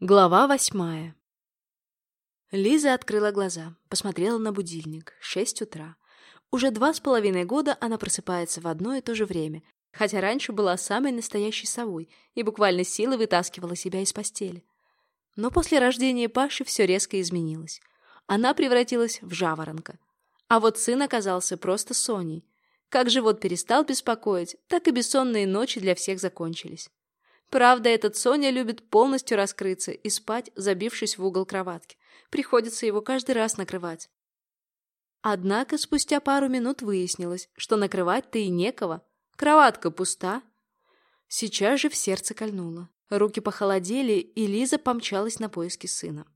Глава восьмая Лиза открыла глаза, посмотрела на будильник. Шесть утра. Уже два с половиной года она просыпается в одно и то же время, хотя раньше была самой настоящей совой и буквально силой вытаскивала себя из постели. Но после рождения Паши все резко изменилось. Она превратилась в жаворонка. А вот сын оказался просто Соней. Как живот перестал беспокоить, так и бессонные ночи для всех закончились. Правда, этот Соня любит полностью раскрыться и спать, забившись в угол кроватки. Приходится его каждый раз накрывать. Однако спустя пару минут выяснилось, что накрывать-то и некого. Кроватка пуста. Сейчас же в сердце кольнуло. Руки похолодели, и Лиза помчалась на поиски сына.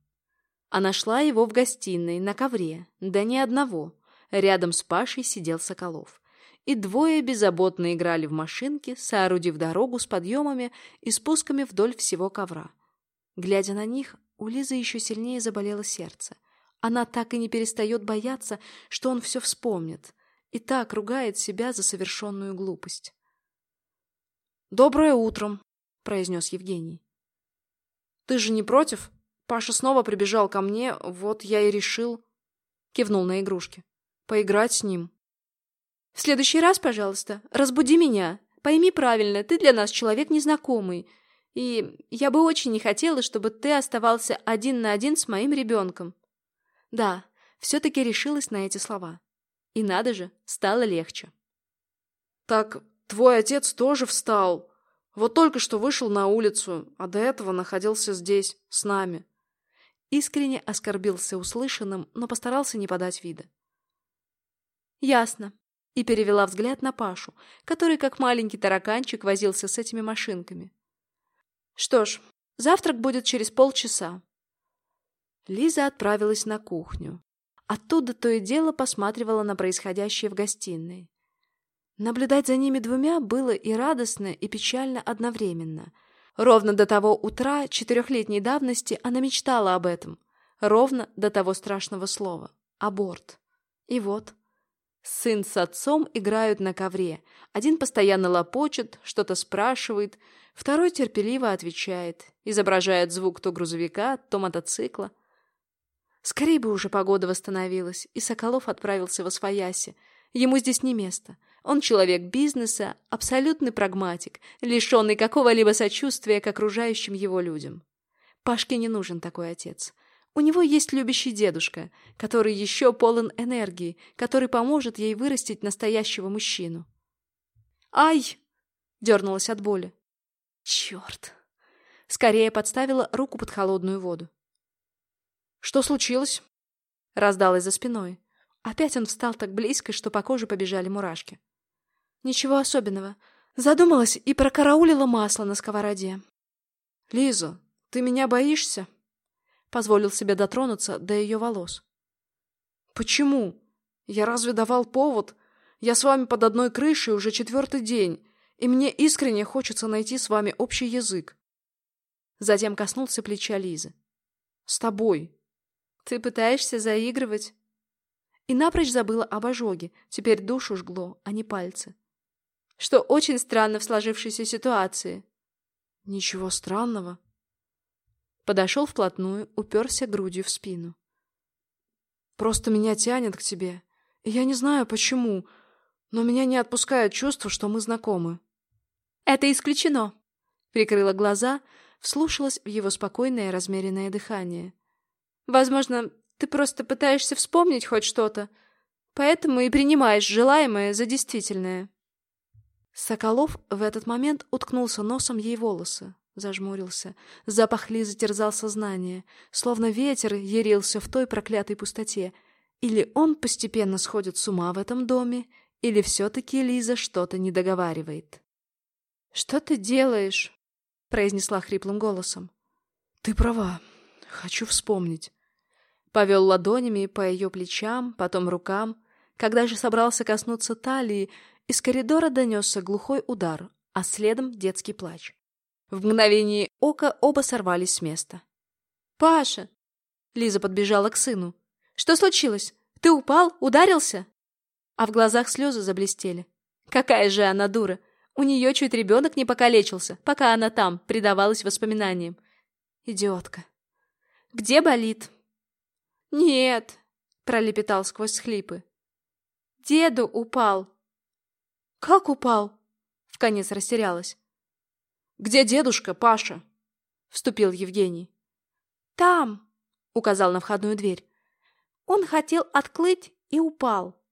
Она шла его в гостиной, на ковре, да не одного. Рядом с Пашей сидел Соколов и двое беззаботно играли в машинки, соорудив дорогу с подъемами и спусками вдоль всего ковра. Глядя на них, у Лизы еще сильнее заболело сердце. Она так и не перестает бояться, что он все вспомнит, и так ругает себя за совершенную глупость. «Доброе утро», — произнес Евгений. «Ты же не против? Паша снова прибежал ко мне, вот я и решил...» Кивнул на игрушки. «Поиграть с ним». В следующий раз, пожалуйста, разбуди меня. Пойми правильно, ты для нас человек незнакомый. И я бы очень не хотела, чтобы ты оставался один на один с моим ребенком. Да, все-таки решилась на эти слова. И надо же, стало легче. Так твой отец тоже встал. Вот только что вышел на улицу, а до этого находился здесь, с нами. Искренне оскорбился услышанным, но постарался не подать вида. Ясно и перевела взгляд на Пашу, который, как маленький тараканчик, возился с этими машинками. «Что ж, завтрак будет через полчаса». Лиза отправилась на кухню. Оттуда то и дело посматривала на происходящее в гостиной. Наблюдать за ними двумя было и радостно, и печально одновременно. Ровно до того утра четырехлетней давности она мечтала об этом. Ровно до того страшного слова — аборт. И вот Сын с отцом играют на ковре. Один постоянно лопочет, что-то спрашивает, второй терпеливо отвечает, изображает звук то грузовика, то мотоцикла. Скорее бы уже погода восстановилась, и Соколов отправился во Свояси. Ему здесь не место. Он человек бизнеса, абсолютный прагматик, лишенный какого-либо сочувствия к окружающим его людям. Пашке не нужен такой отец. У него есть любящий дедушка, который еще полон энергии, который поможет ей вырастить настоящего мужчину. «Ай!» — дернулась от боли. «Черт!» Скорее подставила руку под холодную воду. «Что случилось?» — раздалась за спиной. Опять он встал так близко, что по коже побежали мурашки. «Ничего особенного. Задумалась и прокараулила масло на сковороде». «Лиза, ты меня боишься?» Позволил себе дотронуться до ее волос. «Почему? Я разве давал повод? Я с вами под одной крышей уже четвертый день, и мне искренне хочется найти с вами общий язык». Затем коснулся плеча Лизы. «С тобой». «Ты пытаешься заигрывать?» И напрочь забыла об ожоге, теперь душу жгло, а не пальцы. Что очень странно в сложившейся ситуации. «Ничего странного», Подошел вплотную, уперся грудью в спину. «Просто меня тянет к тебе. Я не знаю, почему, но меня не отпускает чувство, что мы знакомы». «Это исключено!» Прикрыла глаза, вслушалась в его спокойное размеренное дыхание. «Возможно, ты просто пытаешься вспомнить хоть что-то, поэтому и принимаешь желаемое за действительное». Соколов в этот момент уткнулся носом ей волосы, зажмурился. Запах Лизы терзал сознание, словно ветер ярился в той проклятой пустоте. Или он постепенно сходит с ума в этом доме, или все-таки Лиза что-то не договаривает. «Что ты делаешь?» — произнесла хриплым голосом. «Ты права. Хочу вспомнить». Повел ладонями по ее плечам, потом рукам. Когда же собрался коснуться талии, из коридора донесся глухой удар, а следом детский плач. В мгновение ока оба сорвались с места. «Паша!» Лиза подбежала к сыну. «Что случилось? Ты упал? Ударился?» А в глазах слезы заблестели. Какая же она дура! У нее чуть ребенок не покалечился, пока она там предавалась воспоминаниям. Идиотка. Где болит? Нет, пролепетал сквозь схлипы. Деду упал. Как упал? Вконец растерялась. Где дедушка, Паша? Вступил Евгений. Там, указал на входную дверь. Он хотел отклыть и упал.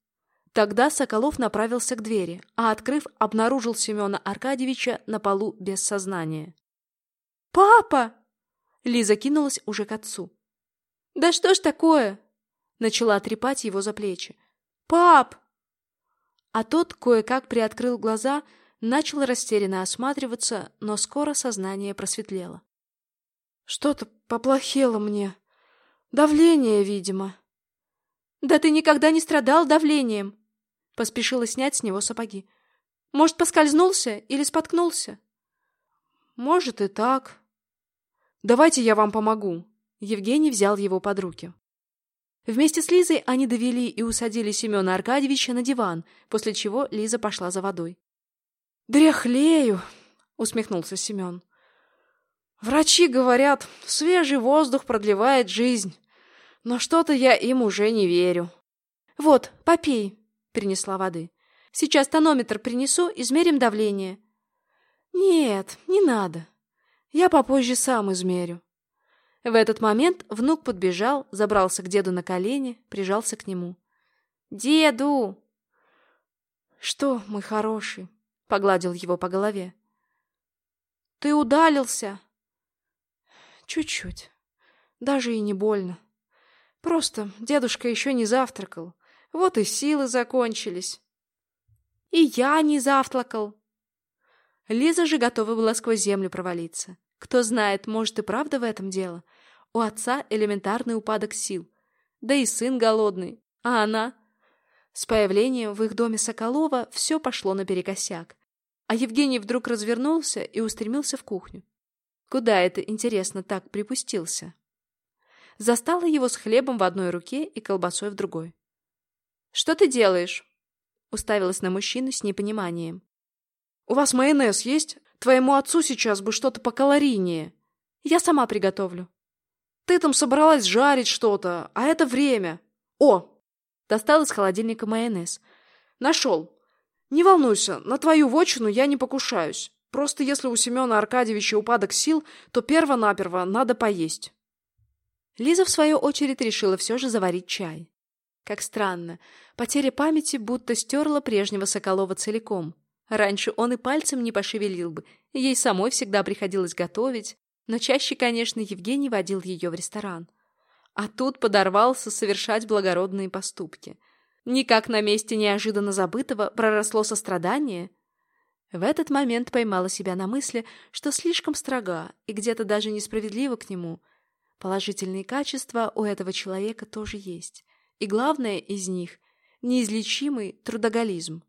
Тогда Соколов направился к двери, а, открыв, обнаружил Семена Аркадьевича на полу без сознания. «Папа!» Лиза кинулась уже к отцу. «Да что ж такое?» Начала трепать его за плечи. «Пап!» А тот кое-как приоткрыл глаза, начал растерянно осматриваться, но скоро сознание просветлело. «Что-то поплохело мне. Давление, видимо». «Да ты никогда не страдал давлением!» Поспешила снять с него сапоги. «Может, поскользнулся или споткнулся?» «Может, и так», «Давайте я вам помогу». Евгений взял его под руки. Вместе с Лизой они довели и усадили Семена Аркадьевича на диван, после чего Лиза пошла за водой. «Дряхлею», — усмехнулся Семен. «Врачи говорят, свежий воздух продлевает жизнь, но что-то я им уже не верю». «Вот, попей», — принесла воды. «Сейчас тонометр принесу, измерим давление». «Нет, не надо», я попозже сам измерю. В этот момент внук подбежал, забрался к деду на колени, прижался к нему. «Деду!» «Что, мой хороший?» — погладил его по голове. «Ты удалился?» «Чуть-чуть. Даже и не больно. Просто дедушка еще не завтракал. Вот и силы закончились». «И я не завтракал», Лиза же готова была сквозь землю провалиться. Кто знает, может и правда в этом дело. У отца элементарный упадок сил. Да и сын голодный. А она? С появлением в их доме Соколова все пошло наперекосяк. А Евгений вдруг развернулся и устремился в кухню. Куда это, интересно, так припустился? Застала его с хлебом в одной руке и колбасой в другой. «Что ты делаешь?» Уставилась на мужчину с непониманием. «У вас майонез есть? Твоему отцу сейчас бы что-то покалорийнее. Я сама приготовлю». «Ты там собралась жарить что-то, а это время. О!» Достал из холодильника майонез. «Нашел. Не волнуйся, на твою вотчину я не покушаюсь. Просто если у Семена Аркадьевича упадок сил, то перво-наперво надо поесть». Лиза, в свою очередь, решила все же заварить чай. Как странно, потеря памяти будто стерла прежнего Соколова целиком. Раньше он и пальцем не пошевелил бы, ей самой всегда приходилось готовить, но чаще, конечно, Евгений водил ее в ресторан. А тут подорвался совершать благородные поступки. Никак на месте неожиданно забытого проросло сострадание. В этот момент поймала себя на мысли, что слишком строга и где-то даже несправедлива к нему. Положительные качества у этого человека тоже есть. И главное из них – неизлечимый трудоголизм.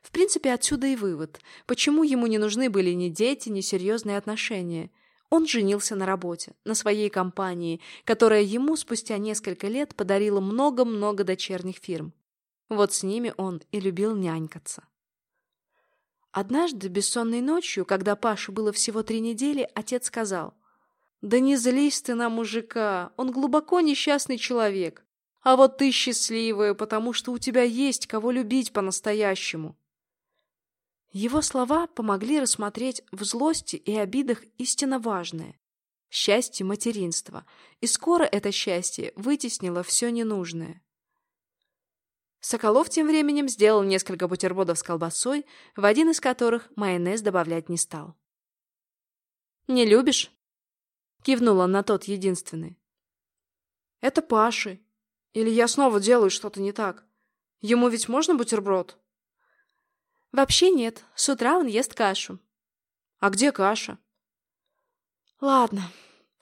В принципе, отсюда и вывод, почему ему не нужны были ни дети, ни серьезные отношения. Он женился на работе, на своей компании, которая ему спустя несколько лет подарила много-много дочерних фирм. Вот с ними он и любил нянькаться. Однажды, бессонной ночью, когда Паше было всего три недели, отец сказал, «Да не злись ты на мужика, он глубоко несчастный человек, а вот ты счастливая, потому что у тебя есть кого любить по-настоящему». Его слова помогли рассмотреть в злости и обидах истинно важное – счастье материнства, и скоро это счастье вытеснило все ненужное. Соколов тем временем сделал несколько бутербродов с колбасой, в один из которых майонез добавлять не стал. «Не любишь?» — кивнул он на тот единственный. «Это Паши. Или я снова делаю что-то не так? Ему ведь можно бутерброд?» Вообще нет. С утра он ест кашу. А где каша? Ладно,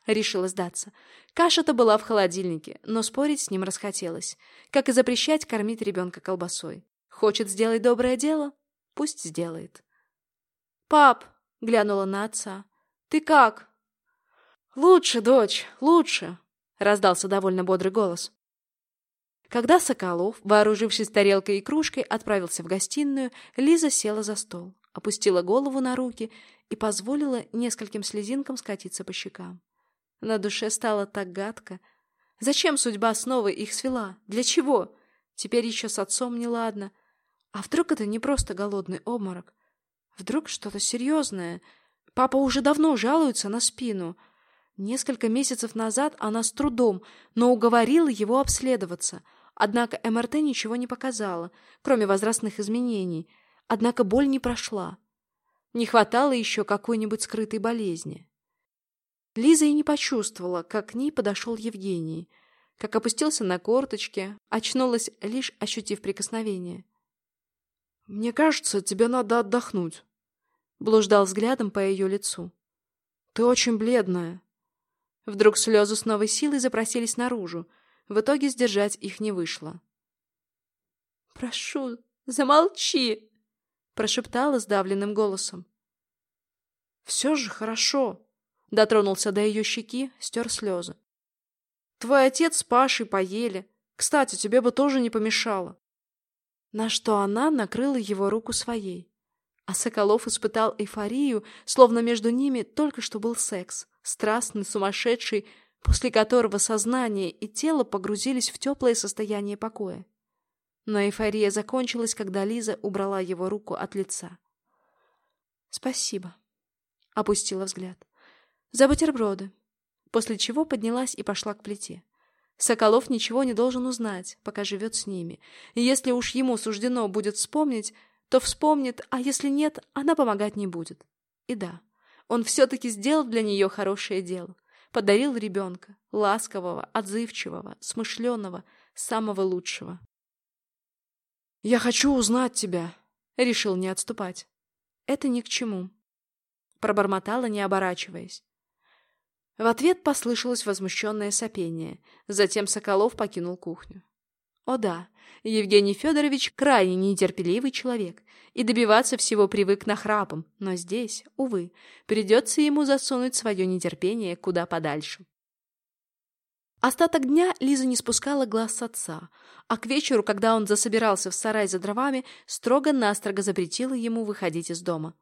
решила сдаться. Каша-то была в холодильнике, но спорить с ним расхотелось. Как и запрещать кормить ребенка колбасой. Хочет сделать доброе дело? Пусть сделает. «Пап!» — глянула на отца. «Ты как?» «Лучше, дочь, лучше!» — раздался довольно бодрый голос. Когда Соколов, вооружившись тарелкой и кружкой, отправился в гостиную, Лиза села за стол, опустила голову на руки и позволила нескольким слезинкам скатиться по щекам. На душе стало так гадко. Зачем судьба снова их свела? Для чего? Теперь еще с отцом неладно. А вдруг это не просто голодный обморок? Вдруг что-то серьезное? Папа уже давно жалуется на спину. Несколько месяцев назад она с трудом, но уговорила его обследоваться. Однако МРТ ничего не показала, кроме возрастных изменений. Однако боль не прошла. Не хватало еще какой-нибудь скрытой болезни. Лиза и не почувствовала, как к ней подошел Евгений, как опустился на корточки, очнулась, лишь ощутив прикосновение. «Мне кажется, тебе надо отдохнуть», — блуждал взглядом по ее лицу. «Ты очень бледная». Вдруг слезы с новой силой запросились наружу. В итоге сдержать их не вышло. «Прошу, замолчи!» — прошептала сдавленным голосом. «Все же хорошо!» — дотронулся до ее щеки, стер слезы. «Твой отец с Пашей поели. Кстати, тебе бы тоже не помешало». На что она накрыла его руку своей. А Соколов испытал эйфорию, словно между ними только что был секс, страстный, сумасшедший, после которого сознание и тело погрузились в теплое состояние покоя. Но эйфория закончилась, когда Лиза убрала его руку от лица. «Спасибо», — опустила взгляд. «За бутерброды», после чего поднялась и пошла к плите. Соколов ничего не должен узнать, пока живет с ними. И если уж ему суждено будет вспомнить, то вспомнит, а если нет, она помогать не будет. И да, он все-таки сделал для нее хорошее дело. Подарил ребенка, ласкового, отзывчивого, смышленого, самого лучшего. «Я хочу узнать тебя», — решил не отступать. «Это ни к чему», — пробормотала, не оборачиваясь. В ответ послышалось возмущенное сопение. Затем Соколов покинул кухню. О да, Евгений Федорович крайне нетерпеливый человек и добиваться всего привык нахрапом, но здесь, увы, придется ему засунуть свое нетерпение куда подальше. Остаток дня Лиза не спускала глаз с отца, а к вечеру, когда он засобирался в сарай за дровами, строго-настрого запретила ему выходить из дома.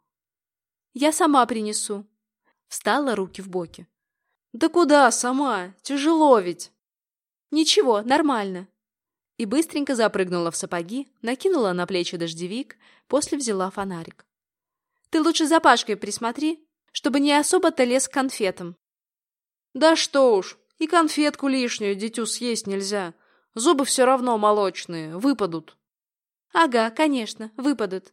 «Я сама принесу». Встала руки в боки. «Да куда сама? Тяжело ведь!» «Ничего, нормально». И быстренько запрыгнула в сапоги, накинула на плечи дождевик, после взяла фонарик. «Ты лучше за Пашкой присмотри, чтобы не особо-то лез к конфетам». «Да что уж, и конфетку лишнюю дитю съесть нельзя. Зубы все равно молочные, выпадут. Ага, конечно, выпадут.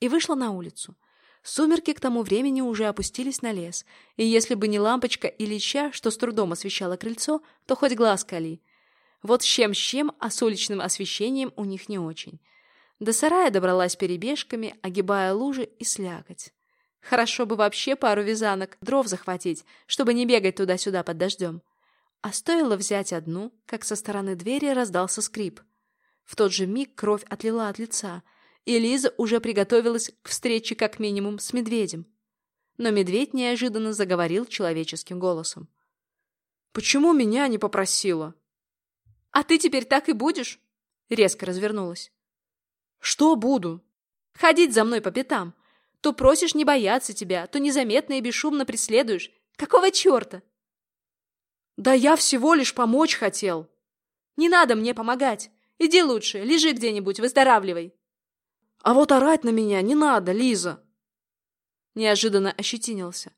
И вышла на улицу. Сумерки к тому времени уже опустились на лес, и если бы не лампочка или ча, что с трудом освещало крыльцо, то хоть глаз кали. Вот с чем с чем, а с уличным освещением у них не очень. До сарая добралась перебежками, огибая лужи и слякоть. Хорошо бы вообще пару вязанок дров захватить, чтобы не бегать туда-сюда под дождем. А стоило взять одну, как со стороны двери раздался скрип. В тот же миг кровь отлила от лица, и Лиза уже приготовилась к встрече как минимум с медведем. Но медведь неожиданно заговорил человеческим голосом. «Почему меня не попросила?» «А ты теперь так и будешь?» Резко развернулась. «Что буду?» «Ходить за мной по пятам. То просишь не бояться тебя, то незаметно и бесшумно преследуешь. Какого черта?» Да я всего лишь помочь хотел. Не надо мне помогать. Иди лучше, лежи где-нибудь, выздоравливай. А вот орать на меня не надо, Лиза. Неожиданно ощетинился.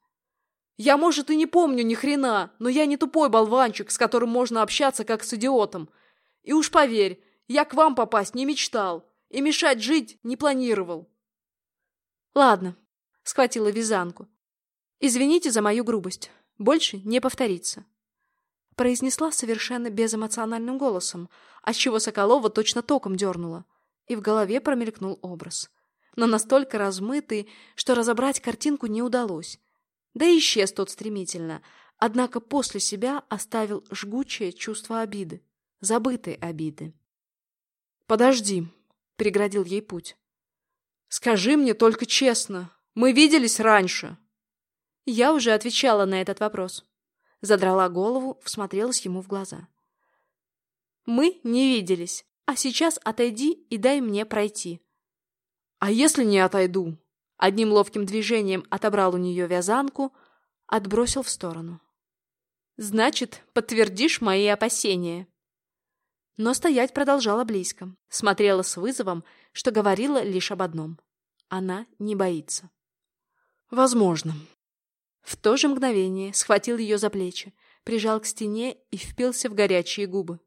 Я, может, и не помню ни хрена, но я не тупой болванчик, с которым можно общаться как с идиотом. И уж поверь, я к вам попасть не мечтал и мешать жить не планировал. Ладно, схватила вязанку. Извините за мою грубость. Больше не повторится произнесла совершенно безэмоциональным голосом, отчего Соколова точно током дернула, и в голове промелькнул образ. Но настолько размытый, что разобрать картинку не удалось. Да и исчез тот стремительно, однако после себя оставил жгучее чувство обиды, забытой обиды. «Подожди», — преградил ей путь. «Скажи мне только честно, мы виделись раньше?» Я уже отвечала на этот вопрос. Задрала голову, всмотрелась ему в глаза. «Мы не виделись, а сейчас отойди и дай мне пройти». «А если не отойду?» Одним ловким движением отобрал у нее вязанку, отбросил в сторону. Значит, подтвердишь мои опасения. Но стоять продолжала близко, смотрела с вызовом, что говорила лишь об одном. Она не боится. Возможно. В то же мгновение схватил ее за плечи, прижал к стене и впился в горячие губы.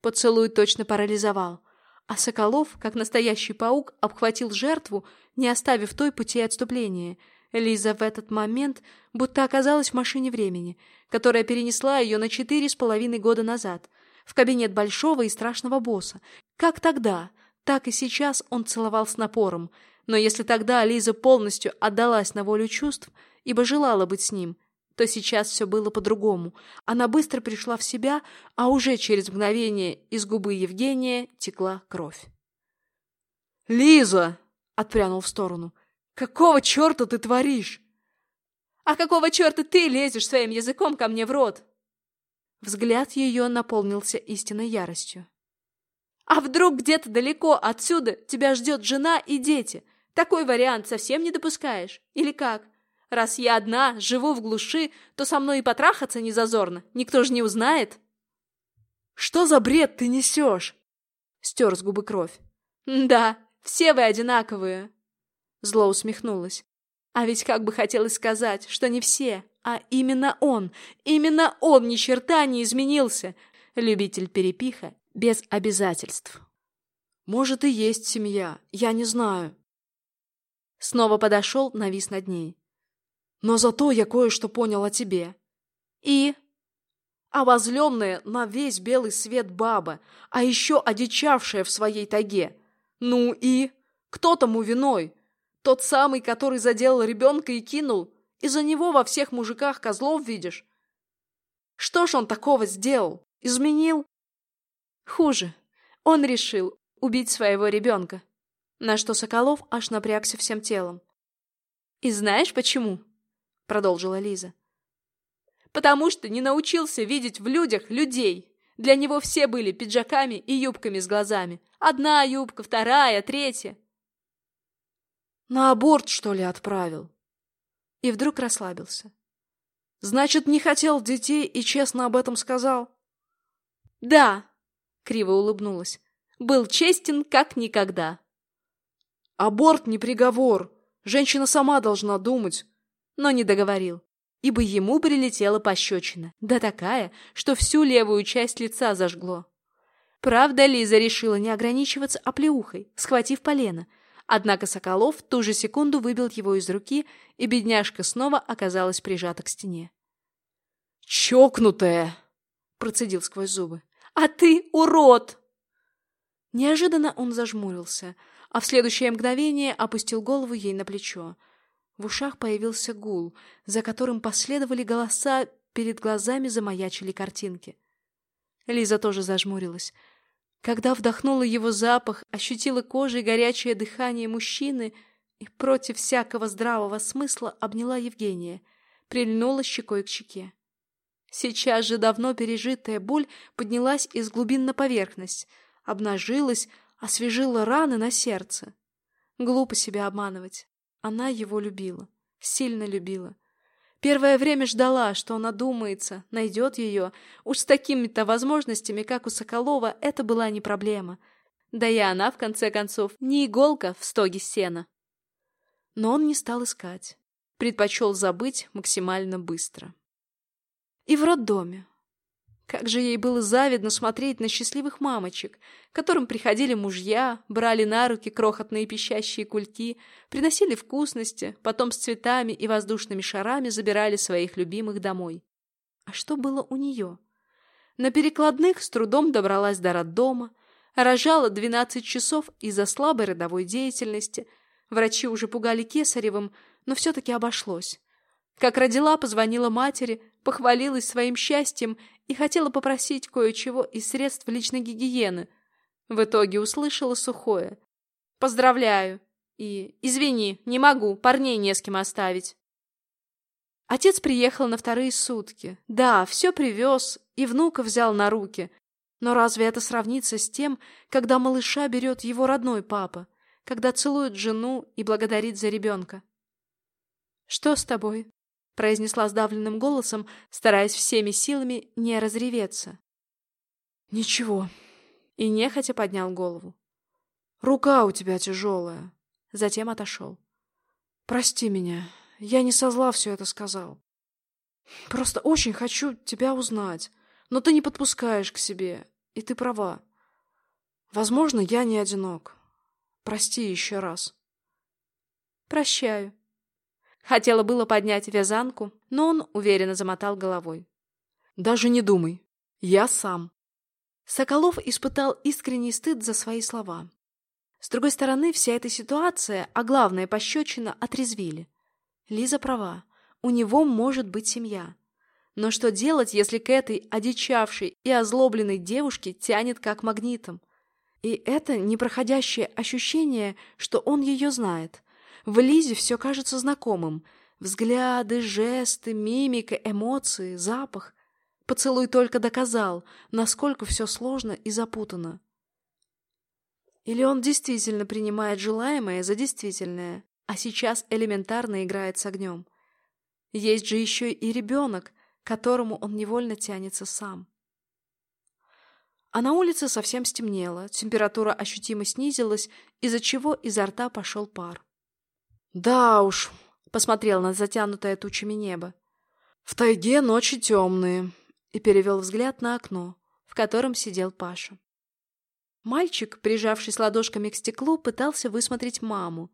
Поцелуй точно парализовал, а Соколов, как настоящий паук, обхватил жертву, не оставив той пути отступления. Лиза в этот момент будто оказалась в машине времени, которая перенесла ее на четыре с половиной года назад, в кабинет большого и страшного босса. Как тогда, так и сейчас он целовал с напором, но если тогда Лиза полностью отдалась на волю чувств, ибо желала быть с ним, то сейчас все было по-другому. Она быстро пришла в себя, а уже через мгновение из губы Евгения текла кровь. «Лиза!» — отпрянул в сторону. «Какого черта ты творишь?» «А какого черта ты лезешь своим языком ко мне в рот?» Взгляд ее наполнился истинной яростью. «А вдруг где-то далеко отсюда тебя ждет жена и дети? Такой вариант совсем не допускаешь? Или как? Раз я одна, живу в глуши, то со мной и потрахаться не зазорно. Никто же не узнает. Что за бред ты несешь? Стер с губы кровь. Да, все вы одинаковые. Зло усмехнулась. А ведь как бы хотелось сказать, что не все, а именно он, именно он ни черта не изменился. Любитель перепиха без обязательств. Может и есть семья, я не знаю. Снова подошел, навис над ней. Но зато я кое-что понял о тебе. И? Обозленная на весь белый свет баба, а еще одичавшая в своей таге. Ну и? Кто тому виной? Тот самый, который заделал ребенка и кинул? Из-за него во всех мужиках козлов видишь? Что ж он такого сделал? Изменил? Хуже. Он решил убить своего ребенка. На что Соколов аж напрягся всем телом. И знаешь почему? — продолжила Лиза. «Потому что не научился видеть в людях людей. Для него все были пиджаками и юбками с глазами. Одна юбка, вторая, третья». «На аборт, что ли, отправил?» И вдруг расслабился. «Значит, не хотел детей и честно об этом сказал?» «Да», — криво улыбнулась. «Был честен, как никогда». «Аборт не приговор. Женщина сама должна думать, но не договорил, ибо ему прилетела пощечина, да такая, что всю левую часть лица зажгло. Правда, Лиза решила не ограничиваться оплеухой, схватив полено, однако Соколов в ту же секунду выбил его из руки, и бедняжка снова оказалась прижата к стене. «Чокнутая!» — процедил сквозь зубы. «А ты урод!» Неожиданно он зажмурился, а в следующее мгновение опустил голову ей на плечо. В ушах появился гул, за которым последовали голоса, перед глазами замаячили картинки. Лиза тоже зажмурилась. Когда вдохнула его запах, ощутила кожей горячее дыхание мужчины и против всякого здравого смысла обняла Евгения, прильнула щекой к щеке. Сейчас же давно пережитая боль поднялась из глубин на поверхность, обнажилась, освежила раны на сердце. Глупо себя обманывать. Она его любила, сильно любила. Первое время ждала, что он одумается, найдет ее. Уж с такими-то возможностями, как у Соколова, это была не проблема. Да и она, в конце концов, не иголка в стоге сена. Но он не стал искать. Предпочел забыть максимально быстро. И в роддоме, как же ей было завидно смотреть на счастливых мамочек, которым приходили мужья, брали на руки крохотные пищащие кульки, приносили вкусности, потом с цветами и воздушными шарами забирали своих любимых домой. А что было у нее? На перекладных с трудом добралась до роддома, рожала 12 часов из-за слабой родовой деятельности. Врачи уже пугали кесаревым, но все-таки обошлось. Как родила, позвонила матери, похвалилась своим счастьем и хотела попросить кое-чего из средств личной гигиены. В итоге услышала сухое. «Поздравляю!» и «Извини, не могу, парней не с кем оставить». Отец приехал на вторые сутки. Да, все привез и внука взял на руки. Но разве это сравнится с тем, когда малыша берет его родной папа, когда целует жену и благодарит за ребенка? «Что с тобой?» Произнесла сдавленным голосом, стараясь всеми силами не разреветься. «Ничего». И нехотя поднял голову. «Рука у тебя тяжелая». Затем отошел. «Прости меня, я не со зла все это сказал. Просто очень хочу тебя узнать, но ты не подпускаешь к себе, и ты права. Возможно, я не одинок. Прости еще раз». «Прощаю». Хотела было поднять вязанку, но он уверенно замотал головой. «Даже не думай. Я сам». Соколов испытал искренний стыд за свои слова. С другой стороны, вся эта ситуация, а главное, пощечина, отрезвили. Лиза права. У него может быть семья. Но что делать, если к этой одичавшей и озлобленной девушке тянет как магнитом? И это непроходящее ощущение, что он ее знает. В Лизе все кажется знакомым. Взгляды, жесты, мимика, эмоции, запах. Поцелуй только доказал, насколько все сложно и запутано. Или он действительно принимает желаемое за действительное, а сейчас элементарно играет с огнем. Есть же еще и ребенок, к которому он невольно тянется сам. А на улице совсем стемнело, температура ощутимо снизилась, из-за чего изо рта пошел пар. «Да уж», — посмотрел на затянутое тучами небо. «В тайге ночи темные», и перевел взгляд на окно, в котором сидел Паша. Мальчик, прижавшись ладошками к стеклу, пытался высмотреть маму,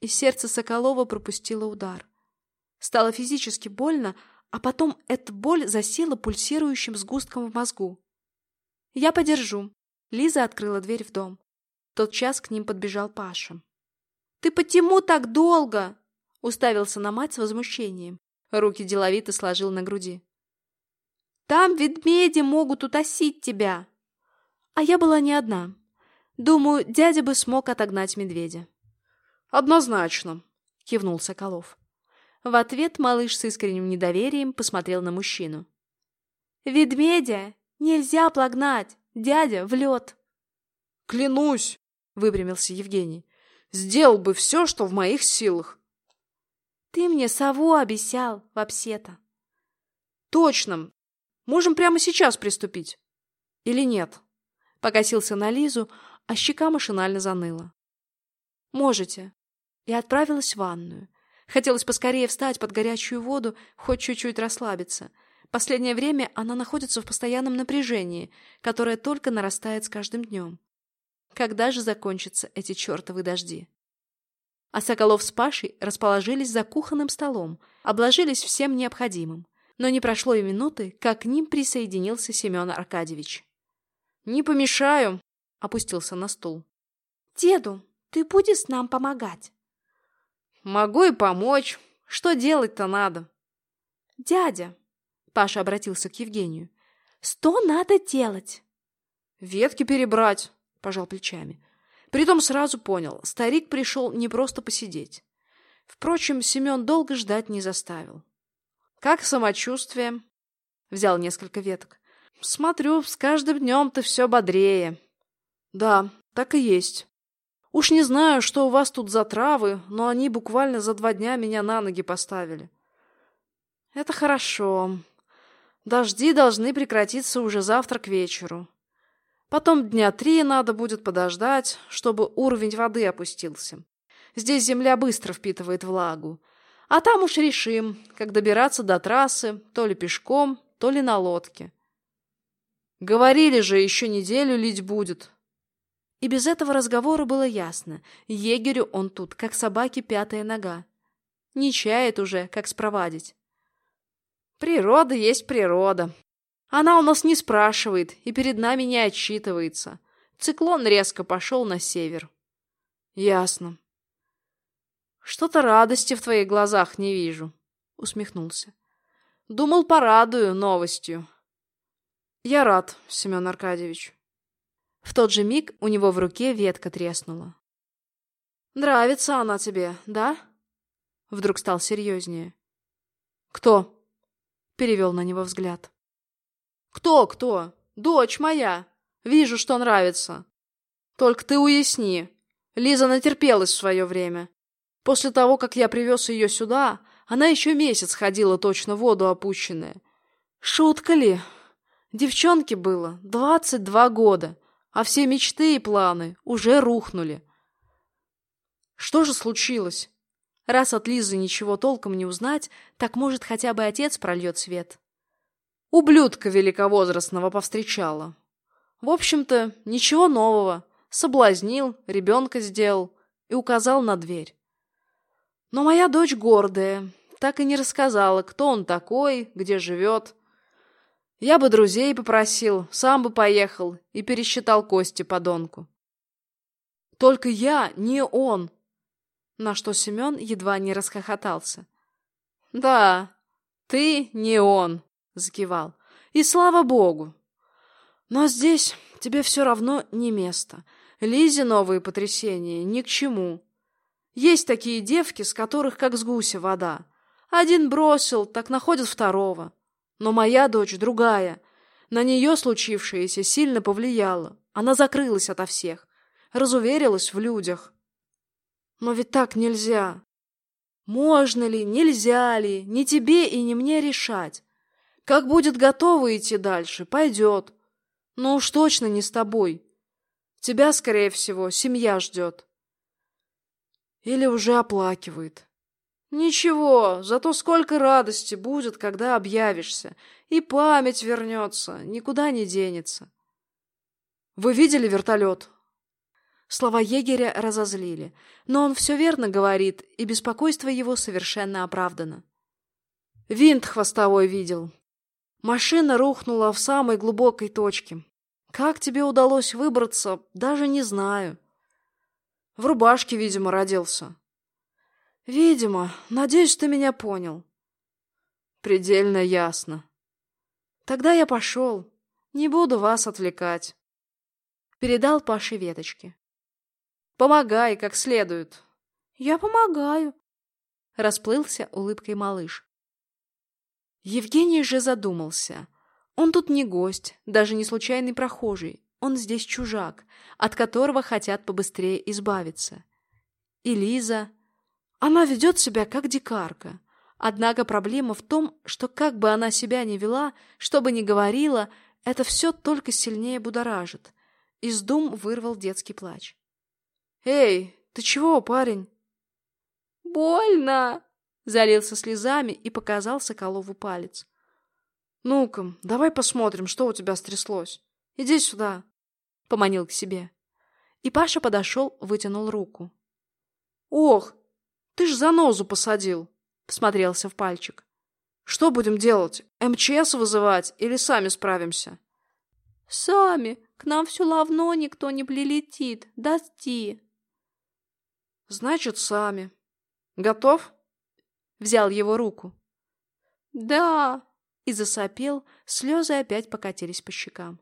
и сердце Соколова пропустило удар. Стало физически больно, а потом эта боль засела пульсирующим сгустком в мозгу. «Я подержу». Лиза открыла дверь в дом. В тот час к ним подбежал Паша. «Ты почему так долго?» Уставился на мать с возмущением. Руки деловито сложил на груди. Там ведмеди могут утасить тебя. А я была не одна. Думаю, дядя бы смог отогнать медведя. Однозначно, кивнул Соколов. В ответ малыш с искренним недоверием посмотрел на мужчину. «Ведмедя нельзя погнать, дядя в лед!» «Клянусь!» — выпрямился Евгений. «Сделал бы все, что в моих силах!» «Ты мне сову обещал, вообще-то!» «Точно! Можем прямо сейчас приступить. Или нет? Покосился на Лизу, а щека машинально заныла. Можете. И отправилась в ванную. Хотелось поскорее встать под горячую воду, хоть чуть-чуть расслабиться. Последнее время она находится в постоянном напряжении, которое только нарастает с каждым днем. Когда же закончатся эти чертовы дожди? А Соколов с Пашей расположились за кухонным столом, обложились всем необходимым. Но не прошло и минуты, как к ним присоединился Семен Аркадьевич. «Не помешаю», — опустился на стул. «Деду, ты будешь нам помогать?» «Могу и помочь. Что делать-то надо?» «Дядя», — Паша обратился к Евгению, — «что надо делать?» «Ветки перебрать», — пожал плечами. Притом сразу понял, старик пришел не просто посидеть. Впрочем, Семен долго ждать не заставил. «Как самочувствие?» Взял несколько веток. «Смотрю, с каждым днем ты все бодрее». «Да, так и есть. Уж не знаю, что у вас тут за травы, но они буквально за два дня меня на ноги поставили». «Это хорошо. Дожди должны прекратиться уже завтра к вечеру. Потом дня три надо будет подождать, чтобы уровень воды опустился. Здесь земля быстро впитывает влагу, а там уж решим, как добираться до трассы, то ли пешком, то ли на лодке. Говорили же, еще неделю лить будет. И без этого разговора было ясно. Егерю он тут, как собаке пятая нога. Не чает уже, как спровадить. Природа есть природа. Она у нас не спрашивает и перед нами не отчитывается. Циклон резко пошел на север. Ясно. «Что-то радости в твоих глазах не вижу», — усмехнулся. «Думал, порадую новостью». «Я рад, Семен Аркадьевич». В тот же миг у него в руке ветка треснула. «Нравится она тебе, да?» Вдруг стал серьезнее. «Кто?» — перевел на него взгляд. «Кто, кто? Дочь моя. Вижу, что нравится. Только ты уясни. Лиза натерпелась в свое время. После того, как я привез ее сюда, Она еще месяц ходила точно в воду опущенная. Шутка ли? Девчонке было двадцать два года, а все мечты и планы уже рухнули. Что же случилось? Раз от Лизы ничего толком не узнать, так, может, хотя бы отец прольет свет. Ублюдка великовозрастного повстречала. В общем-то, ничего нового. Соблазнил, ребенка сделал и указал на дверь. Но моя дочь гордая, так и не рассказала, кто он такой, где живет. Я бы друзей попросил, сам бы поехал и пересчитал кости подонку. Только я, не он. На что Семен едва не расхохотался. Да, ты не он, закивал. И слава богу. Но здесь тебе все равно не место. Лизе новые потрясения ни к чему. Есть такие девки, с которых как с гуся вода. Один бросил, так находит второго. Но моя дочь другая. На нее случившееся сильно повлияло. Она закрылась ото всех. Разуверилась в людях. Но ведь так нельзя. Можно ли, нельзя ли, ни тебе и ни мне решать. Как будет готова идти дальше, пойдет. Но уж точно не с тобой. Тебя, скорее всего, семья ждет. Или уже оплакивает. Ничего, зато сколько радости будет, когда объявишься. И память вернется, никуда не денется. Вы видели вертолет? Слова егеря разозлили, но он все верно говорит, и беспокойство его совершенно оправдано. Винт хвостовой видел. Машина рухнула в самой глубокой точке. Как тебе удалось выбраться, даже не знаю. В рубашке, видимо, родился. Видимо. Надеюсь, ты меня понял. Предельно ясно. Тогда я пошел. Не буду вас отвлекать. Передал Паше веточки. Помогай, как следует. Я помогаю. Расплылся улыбкой малыш. Евгений же задумался. Он тут не гость, даже не случайный прохожий. Он здесь чужак, от которого хотят побыстрее избавиться. И Лиза... Она ведет себя как дикарка. Однако проблема в том, что как бы она себя ни вела, что бы ни говорила, это все только сильнее будоражит. Из дум вырвал детский плач. «Эй, ты чего, парень?» «Больно!» Залился слезами и показал Соколову палец. «Ну-ка, давай посмотрим, что у тебя стряслось. Иди сюда!» Поманил к себе. И Паша подошел, вытянул руку. «Ох, ты ж занозу посадил!» Всмотрелся в пальчик. «Что будем делать? МЧС вызывать или сами справимся?» «Сами. К нам все равно никто не прилетит. Дости!» «Значит, сами. Готов?» Взял его руку. «Да!» И засопел, слезы опять покатились по щекам.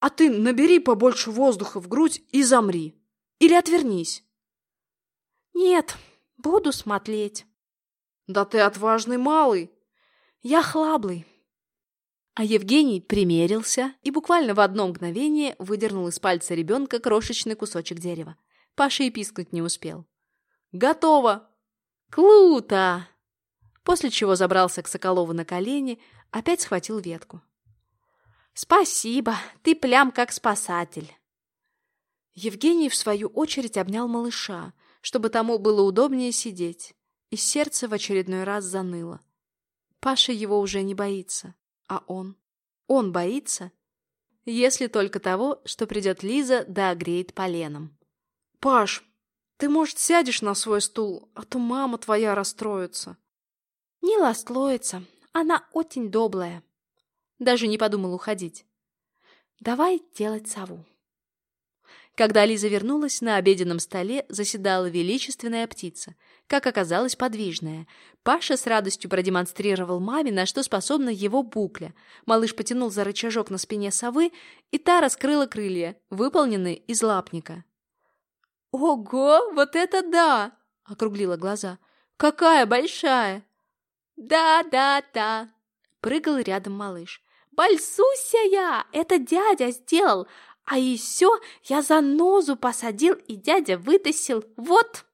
«А ты набери побольше воздуха в грудь и замри. Или отвернись». «Нет, буду смотреть». «Да ты отважный малый». «Я хлаблый». А Евгений примерился и буквально в одно мгновение выдернул из пальца ребенка крошечный кусочек дерева. Паша и пискнуть не успел. «Готово!» «Клуто!» После чего забрался к Соколову на колени, опять схватил ветку. «Спасибо, ты плям как спасатель!» Евгений, в свою очередь, обнял малыша, чтобы тому было удобнее сидеть, и сердце в очередной раз заныло. Паша его уже не боится, а он? Он боится? Если только того, что придет Лиза да огреет поленом. «Паш, ты, может, сядешь на свой стул, а то мама твоя расстроится». «Не расстроится, она очень добрая». Даже не подумал уходить. «Давай делать сову». Когда Лиза вернулась, на обеденном столе заседала величественная птица, как оказалось, подвижная. Паша с радостью продемонстрировал маме, на что способна его букля. Малыш потянул за рычажок на спине совы, и та раскрыла крылья, выполненные из лапника. «Ого, вот это да!» — округлила глаза. «Какая большая!» «Да-да-да!» — прыгал рядом малыш. «Большуся я! Это дядя сделал! А еще я за нозу посадил, и дядя вытащил. Вот!»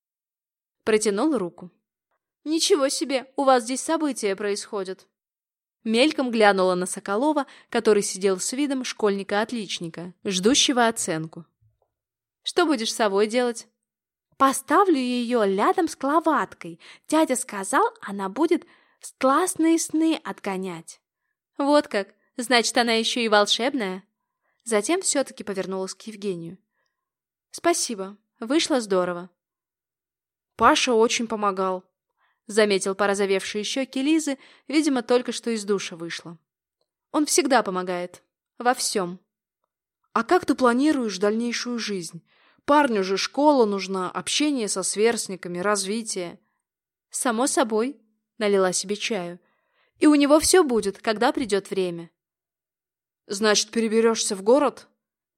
Протянул руку. Ничего себе, у вас здесь события происходят. Мельком глянула на Соколова, который сидел с видом школьника-отличника, ждущего оценку. Что будешь с собой делать? Поставлю ее рядом с кроваткой. Дядя сказал, она будет классные сны отгонять. Вот как. Значит, она еще и волшебная. Затем все-таки повернулась к Евгению. Спасибо. Вышло здорово. Паша очень помогал. Заметил порозовевшие щеки Лизы, видимо, только что из душа вышла. Он всегда помогает. Во всем. А как ты планируешь дальнейшую жизнь? Парню же школа нужна, общение со сверстниками, развитие. Само собой, налила себе чаю. И у него все будет, когда придет время. Значит, переберешься в город?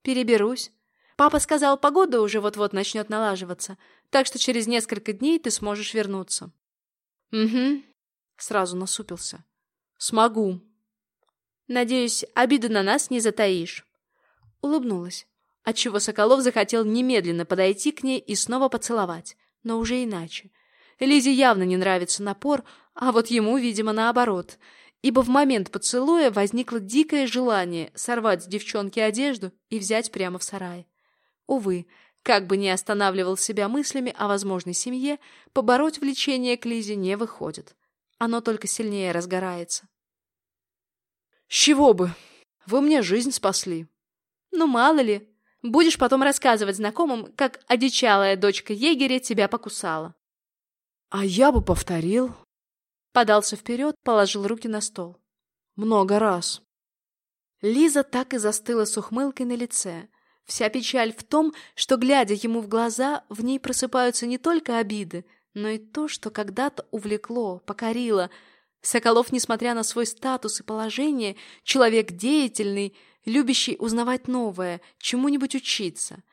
Переберусь. Папа сказал, погода уже вот-вот начнет налаживаться, так что через несколько дней ты сможешь вернуться. Угу. Сразу насупился. Смогу. Надеюсь, обиду на нас не затаишь. Улыбнулась, отчего Соколов захотел немедленно подойти к ней и снова поцеловать, но уже иначе. Лизе явно не нравится напор, а вот ему, видимо, наоборот — ибо в момент поцелуя возникло дикое желание сорвать с девчонки одежду и взять прямо в сарае. Увы, как бы ни останавливал себя мыслями о возможной семье, побороть влечение к Лизе не выходит. Оно только сильнее разгорается. «С чего бы? Вы мне жизнь спасли». «Ну, мало ли. Будешь потом рассказывать знакомым, как одичалая дочка егеря тебя покусала». «А я бы повторил», Подался вперед, положил руки на стол. Много раз. Лиза так и застыла с ухмылкой на лице. Вся печаль в том, что, глядя ему в глаза, в ней просыпаются не только обиды, но и то, что когда-то увлекло, покорило. Соколов, несмотря на свой статус и положение, человек деятельный, любящий узнавать новое, чему-нибудь учиться.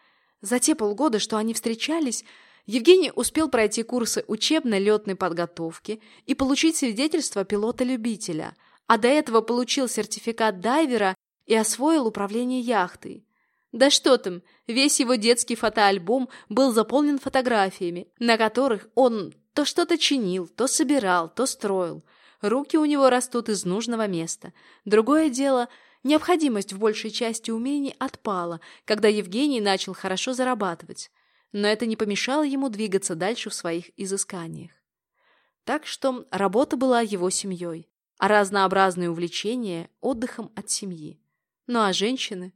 За те полгода, что они встречались, Евгений успел пройти курсы учебно-летной подготовки и получить свидетельство пилота-любителя, а до этого получил сертификат дайвера и освоил управление яхтой. Да что там, весь его детский фотоальбом был заполнен фотографиями, на которых он то что-то чинил, то собирал, то строил. Руки у него растут из нужного места. Другое дело, необходимость в большей части умений отпала, когда Евгений начал хорошо зарабатывать но это не помешало ему двигаться дальше в своих изысканиях. Так что работа была его семьей, а разнообразные увлечения – отдыхом от семьи. Ну а женщины?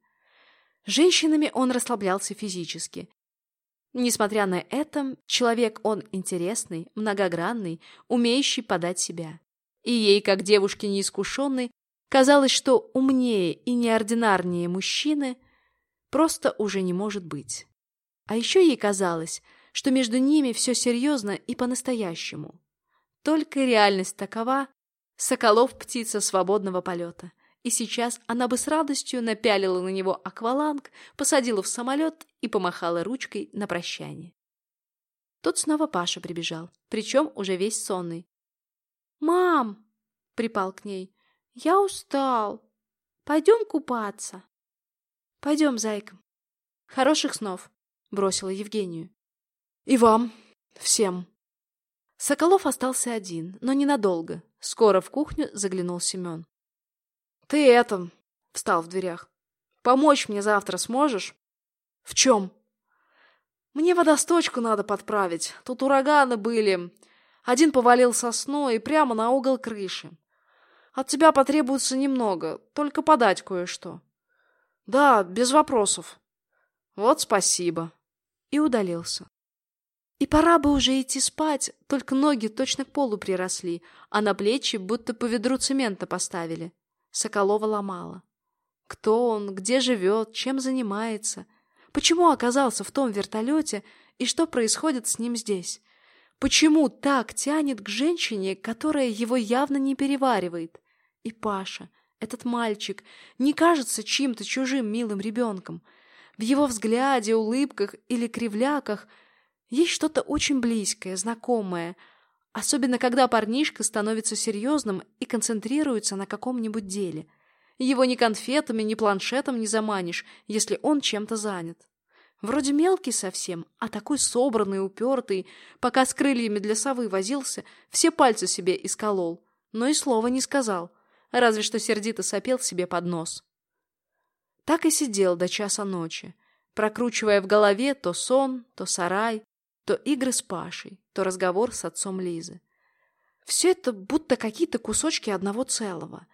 Женщинами он расслаблялся физически. Несмотря на это, человек он интересный, многогранный, умеющий подать себя. И ей, как девушке неискушенной, казалось, что умнее и неординарнее мужчины просто уже не может быть. А еще ей казалось, что между ними все серьезно и по-настоящему. Только реальность такова — Соколов — птица свободного полета. И сейчас она бы с радостью напялила на него акваланг, посадила в самолет и помахала ручкой на прощание. Тут снова Паша прибежал, причем уже весь сонный. «Мам!» — припал к ней. «Я устал. Пойдем купаться?» «Пойдем, зайка. Хороших снов!» Бросила Евгению. «И вам. Всем». Соколов остался один, но ненадолго. Скоро в кухню заглянул Семен. «Ты это...» — встал в дверях. «Помочь мне завтра сможешь?» «В чем?» «Мне водосточку надо подправить. Тут ураганы были. Один повалил сосной и прямо на угол крыши. От тебя потребуется немного, только подать кое-что». «Да, без вопросов». «Вот спасибо» и удалился. И пора бы уже идти спать, только ноги точно к полу приросли, а на плечи будто по ведру цемента поставили. Соколова ломала. Кто он, где живет, чем занимается? Почему оказался в том вертолете и что происходит с ним здесь? Почему так тянет к женщине, которая его явно не переваривает? И Паша, этот мальчик, не кажется чьим-то чужим милым ребенком — в его взгляде, улыбках или кривляках есть что-то очень близкое, знакомое, особенно когда парнишка становится серьезным и концентрируется на каком-нибудь деле. Его ни конфетами, ни планшетом не заманишь, если он чем-то занят. Вроде мелкий совсем, а такой собранный, упертый. Пока с крыльями для совы возился, все пальцы себе исколол, но и слова не сказал, разве что сердито сопел себе под нос. Так и сидел до часа ночи, прокручивая в голове то сон, то сарай, то игры с Пашей, то разговор с отцом Лизы. Все это будто какие-то кусочки одного целого.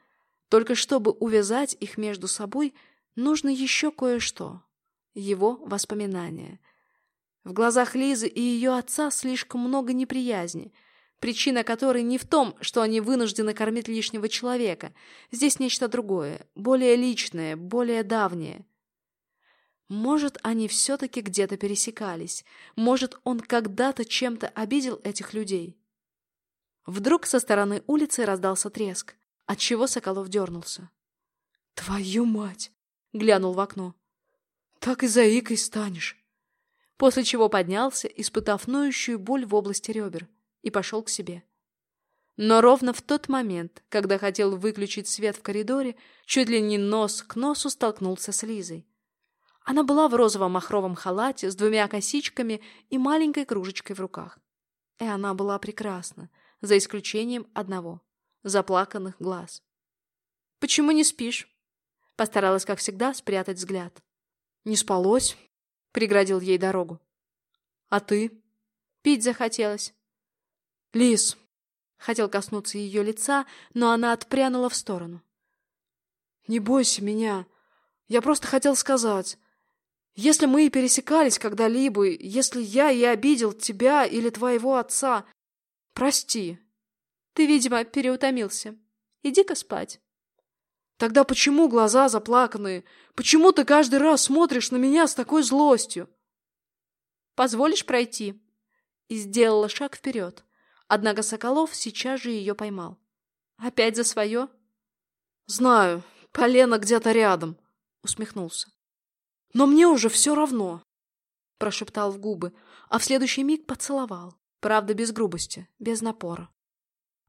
Только чтобы увязать их между собой, нужно еще кое-что. Его воспоминания. В глазах Лизы и ее отца слишком много неприязни, причина которой не в том, что они вынуждены кормить лишнего человека. Здесь нечто другое, более личное, более давнее. Может, они все-таки где-то пересекались. Может, он когда-то чем-то обидел этих людей. Вдруг со стороны улицы раздался треск, отчего Соколов дернулся. «Твою мать!» — глянул в окно. «Так и заикой станешь!» После чего поднялся, испытав ноющую боль в области ребер, и пошел к себе. Но ровно в тот момент, когда хотел выключить свет в коридоре, чуть ли не нос к носу столкнулся с Лизой. Она была в розовом махровом халате с двумя косичками и маленькой кружечкой в руках. И она была прекрасна, за исключением одного — заплаканных глаз. «Почему не спишь?» Постаралась, как всегда, спрятать взгляд. «Не спалось?» — преградил ей дорогу. «А ты?» «Пить захотелось». «Лис!» — хотел коснуться ее лица, но она отпрянула в сторону. «Не бойся меня. Я просто хотел сказать. Если мы и пересекались когда-либо, если я и обидел тебя или твоего отца, прости. Ты, видимо, переутомился. Иди-ка спать. Тогда почему глаза заплаканные? Почему ты каждый раз смотришь на меня с такой злостью? Позволишь пройти? И сделала шаг вперед. Однако Соколов сейчас же ее поймал. Опять за свое? Знаю, полено где-то рядом, усмехнулся. Но мне уже все равно, прошептал в губы, а в следующий миг поцеловал. Правда, без грубости, без напора.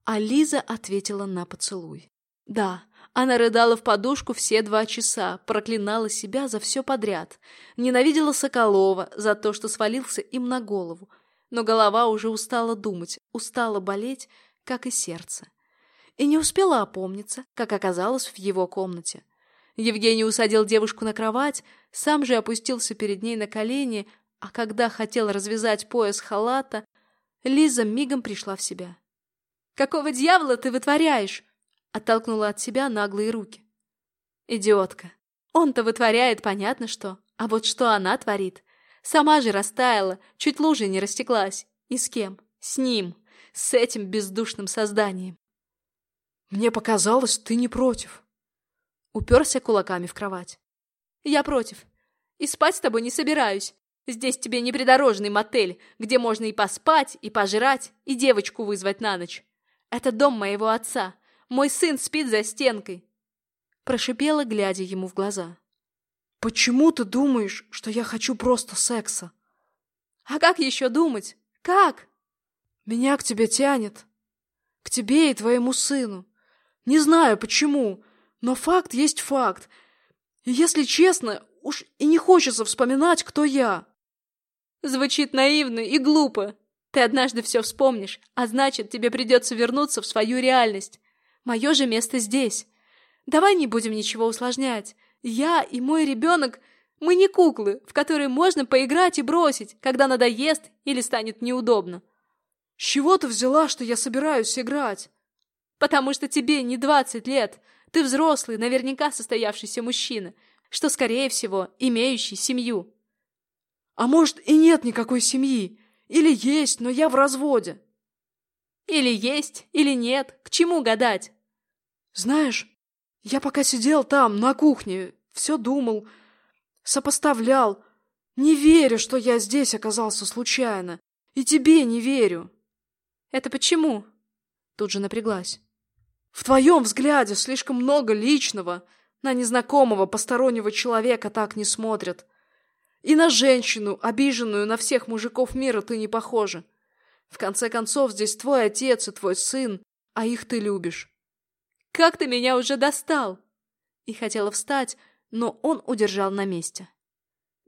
А Лиза ответила на поцелуй. Да, она рыдала в подушку все два часа, проклинала себя за все подряд, ненавидела Соколова за то, что свалился им на голову, но голова уже устала думать, устала болеть, как и сердце. И не успела опомниться, как оказалась в его комнате. Евгений усадил девушку на кровать, сам же опустился перед ней на колени, а когда хотел развязать пояс халата, Лиза мигом пришла в себя. «Какого дьявола ты вытворяешь?» Оттолкнула от себя наглые руки. «Идиотка. Он-то вытворяет, понятно что. А вот что она творит? Сама же растаяла, чуть лужей не растеклась. И с кем? С ним. С этим бездушным созданием». «Мне показалось, ты не против», уперся кулаками в кровать. «Я против. И спать с тобой не собираюсь. Здесь тебе не придорожный мотель, где можно и поспать, и пожрать, и девочку вызвать на ночь. Это дом моего отца. Мой сын спит за стенкой». Прошипела, глядя ему в глаза. «Почему ты думаешь, что я хочу просто секса?» «А как еще думать? Как?» «Меня к тебе тянет. К тебе и твоему сыну. Не знаю, почему, но факт есть факт. И если честно, уж и не хочется вспоминать, кто я. Звучит наивно и глупо. Ты однажды все вспомнишь, а значит, тебе придется вернуться в свою реальность. Мое же место здесь. Давай не будем ничего усложнять. Я и мой ребенок, мы не куклы, в которые можно поиграть и бросить, когда надоест или станет неудобно. С чего ты взяла, что я собираюсь играть? Потому что тебе не двадцать лет, ты взрослый, наверняка состоявшийся мужчина, что, скорее всего, имеющий семью. А может, и нет никакой семьи. Или есть, но я в разводе. Или есть, или нет. К чему гадать? Знаешь, я пока сидел там, на кухне, все думал, сопоставлял. Не верю, что я здесь оказался случайно. И тебе не верю. Это почему? Тут же напряглась. В твоем взгляде слишком много личного. На незнакомого, постороннего человека так не смотрят. И на женщину, обиженную на всех мужиков мира, ты не похожа. В конце концов, здесь твой отец и твой сын, а их ты любишь. Как ты меня уже достал? И хотела встать, но он удержал на месте.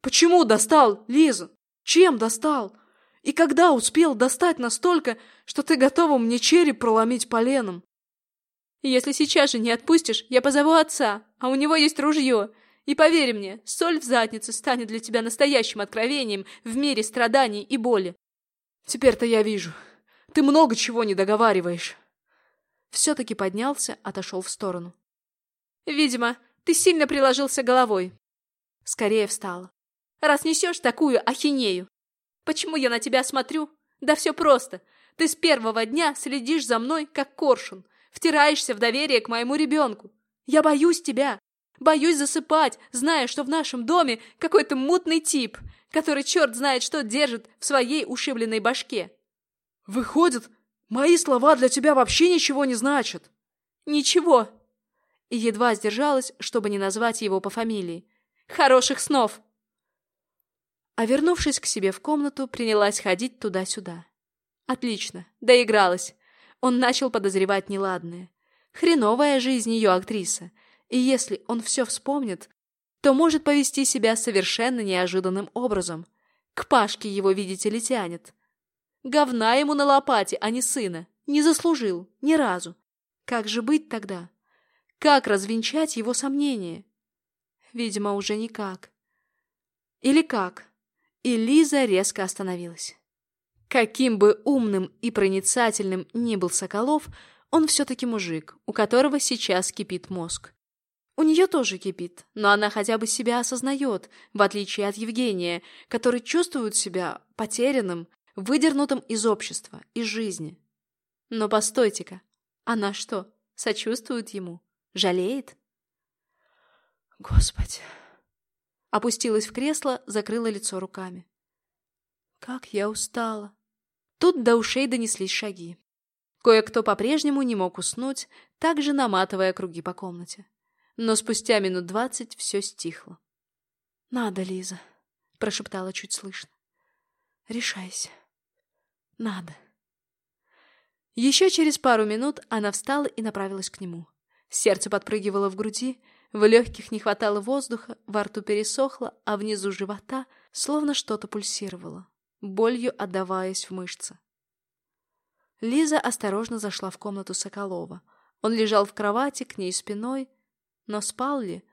Почему достал, Лиза? Чем достал? И когда успел достать настолько, что ты готова мне череп проломить поленом? Если сейчас же не отпустишь, я позову отца, а у него есть ружье. И поверь мне, соль в заднице станет для тебя настоящим откровением в мире страданий и боли. Теперь-то я вижу. Ты много чего не договариваешь. Все-таки поднялся, отошел в сторону. Видимо, ты сильно приложился головой. Скорее встала. Раз несешь такую ахинею. Почему я на тебя смотрю? Да все просто. Ты с первого дня следишь за мной, как коршун. Втираешься в доверие к моему ребенку. Я боюсь тебя. Боюсь засыпать, зная, что в нашем доме какой-то мутный тип, который черт знает что держит в своей ушибленной башке. Выходит, мои слова для тебя вообще ничего не значат. Ничего. И едва сдержалась, чтобы не назвать его по фамилии. Хороших снов. А вернувшись к себе в комнату, принялась ходить туда-сюда. Отлично, доигралась. Он начал подозревать неладное. Хреновая жизнь ее актриса. И если он все вспомнит, то может повести себя совершенно неожиданным образом. К Пашке его, видите ли, тянет. Говна ему на лопате, а не сына. Не заслужил. Ни разу. Как же быть тогда? Как развенчать его сомнения? Видимо, уже никак. Или как? И Лиза резко остановилась. Каким бы умным и проницательным ни был Соколов, он все-таки мужик, у которого сейчас кипит мозг. У нее тоже кипит, но она хотя бы себя осознает, в отличие от Евгения, который чувствует себя потерянным, выдернутым из общества, из жизни. Но постойте-ка, она что, сочувствует ему? Жалеет? Господи. Опустилась в кресло, закрыла лицо руками. Как я устала. Тут до ушей донеслись шаги. Кое-кто по-прежнему не мог уснуть, также наматывая круги по комнате но спустя минут двадцать все стихло. «Надо, Лиза», — прошептала чуть слышно. «Решайся. Надо». Еще через пару минут она встала и направилась к нему. Сердце подпрыгивало в груди, в легких не хватало воздуха, во рту пересохло, а внизу живота словно что-то пульсировало, болью отдаваясь в мышцы. Лиза осторожно зашла в комнату Соколова. Он лежал в кровати, к ней спиной, но спал ли?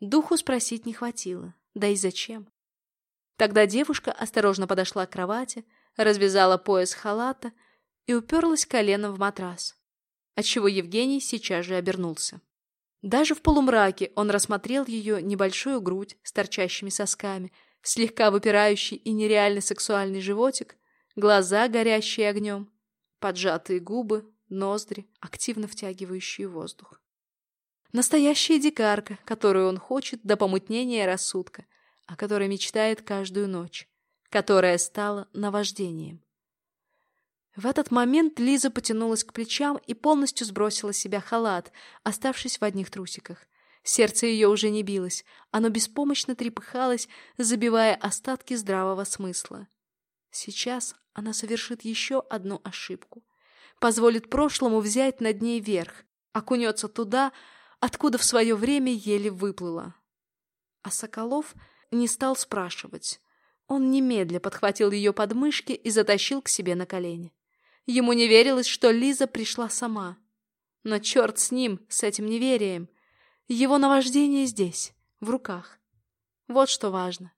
Духу спросить не хватило. Да и зачем? Тогда девушка осторожно подошла к кровати, развязала пояс халата и уперлась коленом в матрас, отчего Евгений сейчас же обернулся. Даже в полумраке он рассмотрел ее небольшую грудь с торчащими сосками, слегка выпирающий и нереально сексуальный животик, глаза, горящие огнем, поджатые губы, ноздри, активно втягивающие воздух. Настоящая дикарка, которую он хочет до помутнения рассудка, о которой мечтает каждую ночь, которая стала наваждением. В этот момент Лиза потянулась к плечам и полностью сбросила с себя халат, оставшись в одних трусиках. Сердце ее уже не билось, оно беспомощно трепыхалось, забивая остатки здравого смысла. Сейчас она совершит еще одну ошибку. Позволит прошлому взять над ней верх, окунется туда, откуда в свое время еле выплыла. А Соколов не стал спрашивать. Он немедля подхватил ее подмышки и затащил к себе на колени. Ему не верилось, что Лиза пришла сама. Но черт с ним, с этим неверием. Его наваждение здесь, в руках. Вот что важно.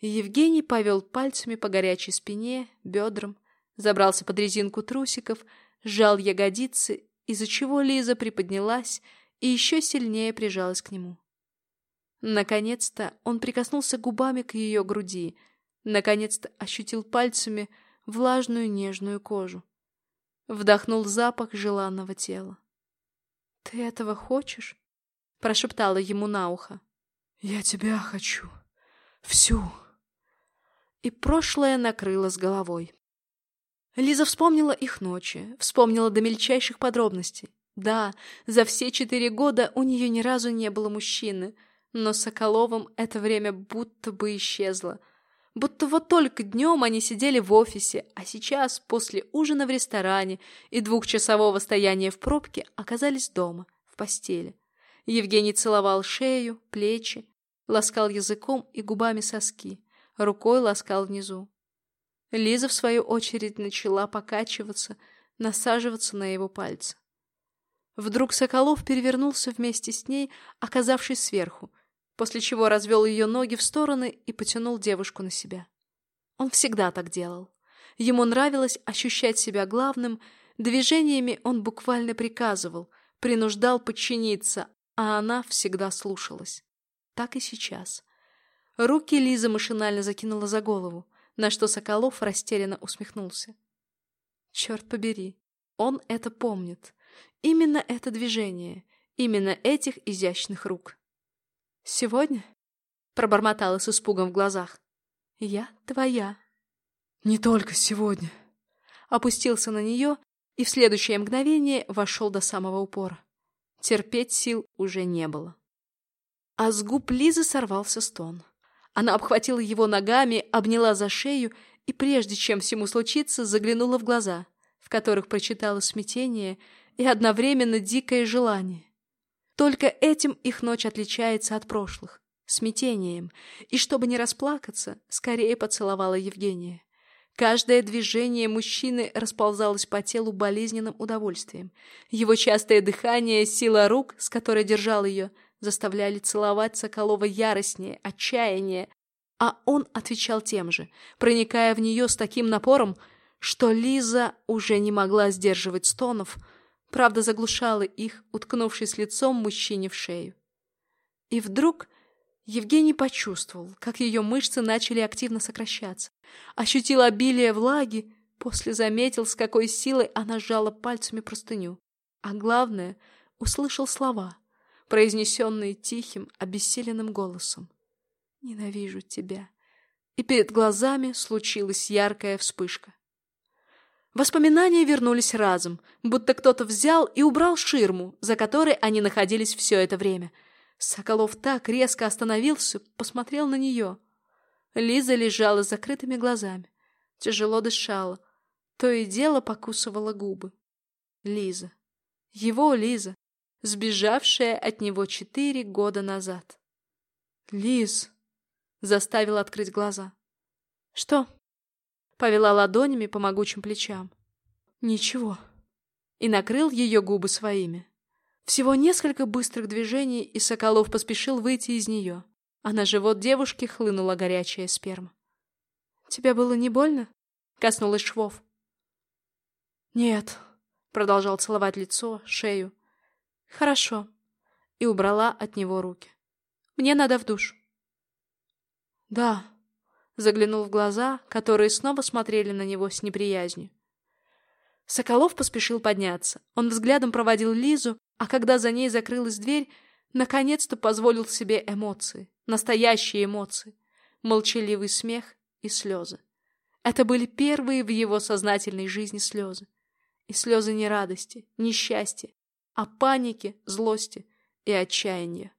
Евгений повел пальцами по горячей спине, бедрам, забрался под резинку трусиков, сжал ягодицы, из-за чего Лиза приподнялась и еще сильнее прижалась к нему. Наконец-то он прикоснулся губами к ее груди, наконец-то ощутил пальцами влажную нежную кожу. Вдохнул запах желанного тела. «Ты этого хочешь?» — прошептала ему на ухо. «Я тебя хочу. Всю». И прошлое накрыло с головой. Лиза вспомнила их ночи, вспомнила до мельчайших подробностей. Да, за все четыре года у нее ни разу не было мужчины, но Соколовым это время будто бы исчезло. Будто вот только днем они сидели в офисе, а сейчас, после ужина в ресторане и двухчасового стояния в пробке, оказались дома, в постели. Евгений целовал шею, плечи, ласкал языком и губами соски, рукой ласкал внизу. Лиза, в свою очередь, начала покачиваться, насаживаться на его пальцы. Вдруг Соколов перевернулся вместе с ней, оказавшись сверху, после чего развел ее ноги в стороны и потянул девушку на себя. Он всегда так делал. Ему нравилось ощущать себя главным, движениями он буквально приказывал, принуждал подчиниться, а она всегда слушалась. Так и сейчас. Руки Лиза машинально закинула за голову, на что Соколов растерянно усмехнулся. Черт побери, он это помнит. Именно это движение, именно этих изящных рук. «Сегодня?» — пробормотала с испугом в глазах. «Я твоя». «Не только сегодня». Опустился на нее и в следующее мгновение вошел до самого упора. Терпеть сил уже не было. А с губ Лизы сорвался стон. Она обхватила его ногами, обняла за шею и, прежде чем всему случиться, заглянула в глаза, в которых прочитала смятение и одновременно дикое желание. Только этим их ночь отличается от прошлых, смятением, и чтобы не расплакаться, скорее поцеловала Евгения. Каждое движение мужчины расползалось по телу болезненным удовольствием. Его частое дыхание, сила рук, с которой держал ее, заставляли целовать Соколова яростнее, отчаяние, а он отвечал тем же, проникая в нее с таким напором, что Лиза уже не могла сдерживать стонов, правда заглушала их, уткнувшись лицом мужчине в шею. И вдруг Евгений почувствовал, как ее мышцы начали активно сокращаться, ощутил обилие влаги, после заметил, с какой силой она сжала пальцами простыню, а главное, услышал слова, произнесенные тихим, обессиленным голосом. «Ненавижу тебя». И перед глазами случилась яркая вспышка. Воспоминания вернулись разом, будто кто-то взял и убрал ширму, за которой они находились все это время. Соколов так резко остановился, посмотрел на нее. Лиза лежала с закрытыми глазами, тяжело дышала, то и дело покусывала губы. Лиза. Его Лиза сбежавшая от него четыре года назад. «Лиз!» — заставил открыть глаза. «Что?» — повела ладонями по могучим плечам. «Ничего». И накрыл ее губы своими. Всего несколько быстрых движений, и Соколов поспешил выйти из нее, а на живот девушки хлынула горячая сперма. «Тебе было не больно?» — коснулась швов. «Нет», — продолжал целовать лицо, шею, «Хорошо». И убрала от него руки. «Мне надо в душ». «Да», — заглянул в глаза, которые снова смотрели на него с неприязнью. Соколов поспешил подняться. Он взглядом проводил Лизу, а когда за ней закрылась дверь, наконец-то позволил себе эмоции. Настоящие эмоции. Молчаливый смех и слезы. Это были первые в его сознательной жизни слезы. И слезы не радости, не счастья, о панике, злости и отчаянии.